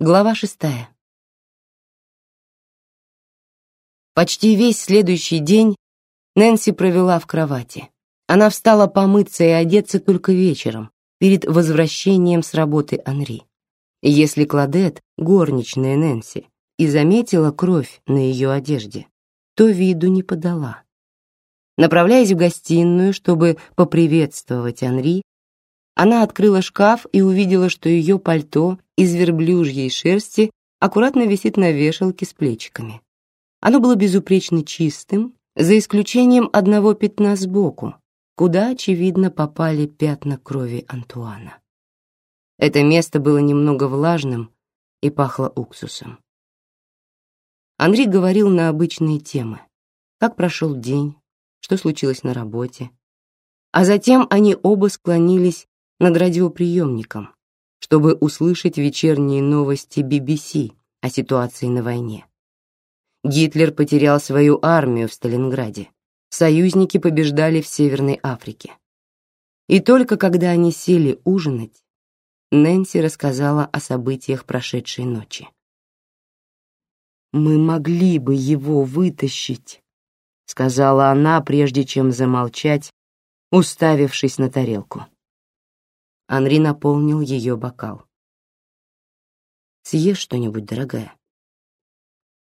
Глава шестая. Почти весь следующий день Нэнси провела в кровати. Она встала помыться и одеться только вечером, перед возвращением с работы Анри. Если Кладет, горничная Нэнси, и заметила кровь на ее одежде, то виду не подала. Направляясь в гостиную, чтобы поприветствовать Анри, она открыла шкаф и увидела, что ее пальто из верблюжьей шерсти аккуратно висит на вешалке с плечиками. Оно было безупречно чистым, за исключением одного пятна сбоку, куда, очевидно, попали пятна крови Антуана. Это место было немного влажным и пахло уксусом. Анри говорил на обычные темы. Как прошел день, что случилось на работе. А затем они оба склонились над радиоприемником, чтобы услышать вечерние новости BBC о ситуации на войне. Гитлер потерял свою армию в Сталинграде. Союзники побеждали в Северной Африке. И только когда они сели ужинать, Нэнси рассказала о событиях прошедшей ночи. «Мы могли бы его вытащить», — сказала она, прежде чем замолчать, уставившись на тарелку. Анри наполнил ее бокал. «Съешь что-нибудь, дорогая?»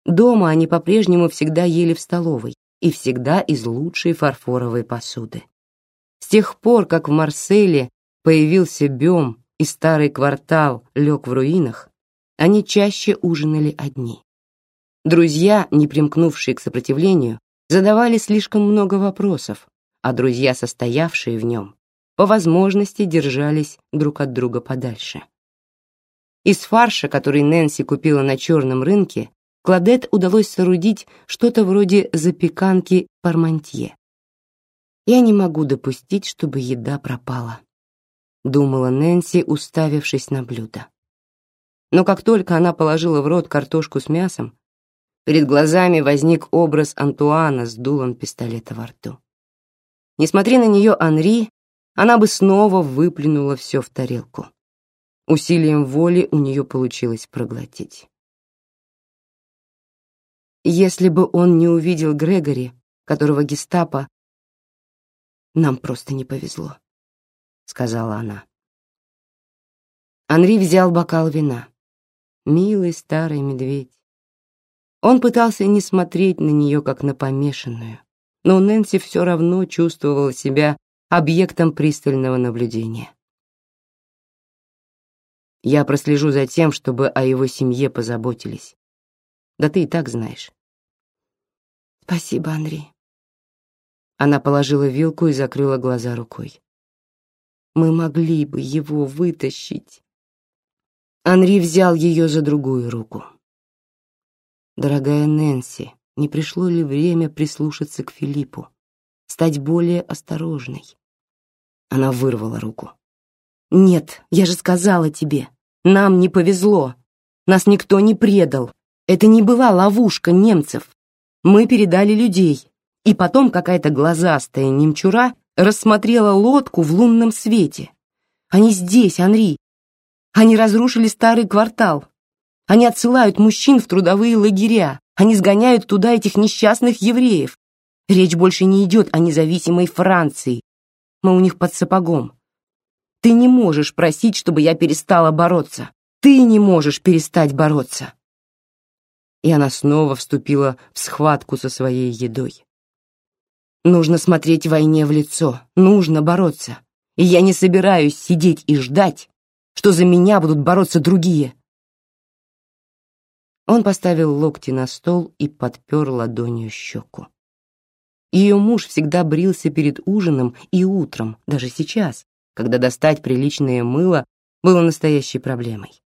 Дома они по-прежнему всегда ели в столовой и всегда из лучшей фарфоровой посуды. С тех пор, как в Марселе появился Бем и старый квартал лег в руинах, они чаще ужинали одни. Друзья, не примкнувшие к сопротивлению, задавали слишком много вопросов, а друзья, состоявшие в нем, по возможности держались друг от друга подальше. Из фарша, который Нэнси купила на черном рынке, Кладет удалось соорудить что-то вроде запеканки пармантье. «Я не могу допустить, чтобы еда пропала», — думала Нэнси, уставившись на блюдо. Но как только она положила в рот картошку с мясом, перед глазами возник образ Антуана с дулом пистолета во рту. Несмотря на нее Анри, она бы снова выплюнула все в тарелку. Усилием воли у нее получилось проглотить. Если бы он не увидел Грегори, которого гестапо... Нам просто не повезло, сказала она. Анри взял бокал вина. Милый старый медведь. Он пытался не смотреть на нее, как на помешанную, но Нэнси все равно чувствовала себя объектом пристального наблюдения. Я прослежу за тем, чтобы о его семье позаботились. Да ты и так знаешь. Спасибо, Анри. Она положила вилку и закрыла глаза рукой. Мы могли бы его вытащить. Анри взял ее за другую руку. Дорогая Нэнси, не пришло ли время прислушаться к Филиппу, стать более осторожной? Она вырвала руку. Нет, я же сказала тебе, нам не повезло. Нас никто не предал. Это не была ловушка немцев. Мы передали людей, и потом какая-то глазастая немчура рассмотрела лодку в лунном свете. Они здесь, Анри. Они разрушили старый квартал. Они отсылают мужчин в трудовые лагеря. Они сгоняют туда этих несчастных евреев. Речь больше не идет о независимой Франции. Мы у них под сапогом. Ты не можешь просить, чтобы я перестала бороться. Ты не можешь перестать бороться и она снова вступила в схватку со своей едой. Нужно смотреть войне в лицо, нужно бороться. И я не собираюсь сидеть и ждать, что за меня будут бороться другие. Он поставил локти на стол и подпер ладонью щеку. Ее муж всегда брился перед ужином и утром, даже сейчас, когда достать приличное мыло было настоящей проблемой.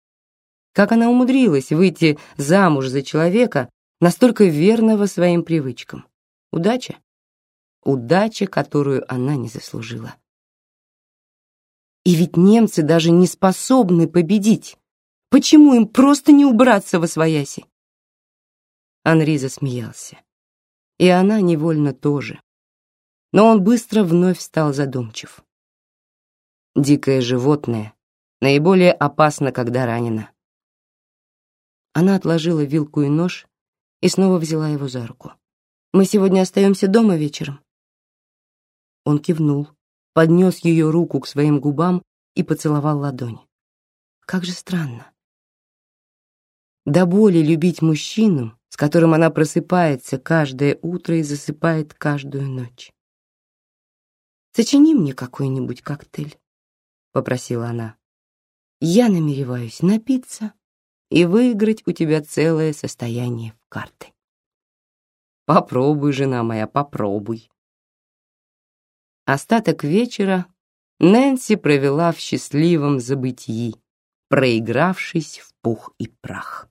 Как она умудрилась выйти замуж за человека, настолько верного своим привычкам? Удача? Удача, которую она не заслужила. И ведь немцы даже не способны победить. Почему им просто не убраться во свояси? Анри засмеялся. И она невольно тоже. Но он быстро вновь стал задумчив. Дикое животное наиболее опасно, когда ранено. Она отложила вилку и нож и снова взяла его за руку. «Мы сегодня остаемся дома вечером?» Он кивнул, поднес ее руку к своим губам и поцеловал ладонь. Как же странно. До боли любить мужчину, с которым она просыпается каждое утро и засыпает каждую ночь. «Сочини мне какой-нибудь коктейль», — попросила она. «Я намереваюсь напиться и выиграть у тебя целое состояние в карты». «Попробуй, жена моя, попробуй». Остаток вечера Нэнси провела в счастливом забытии, проигравшись в пух и прах.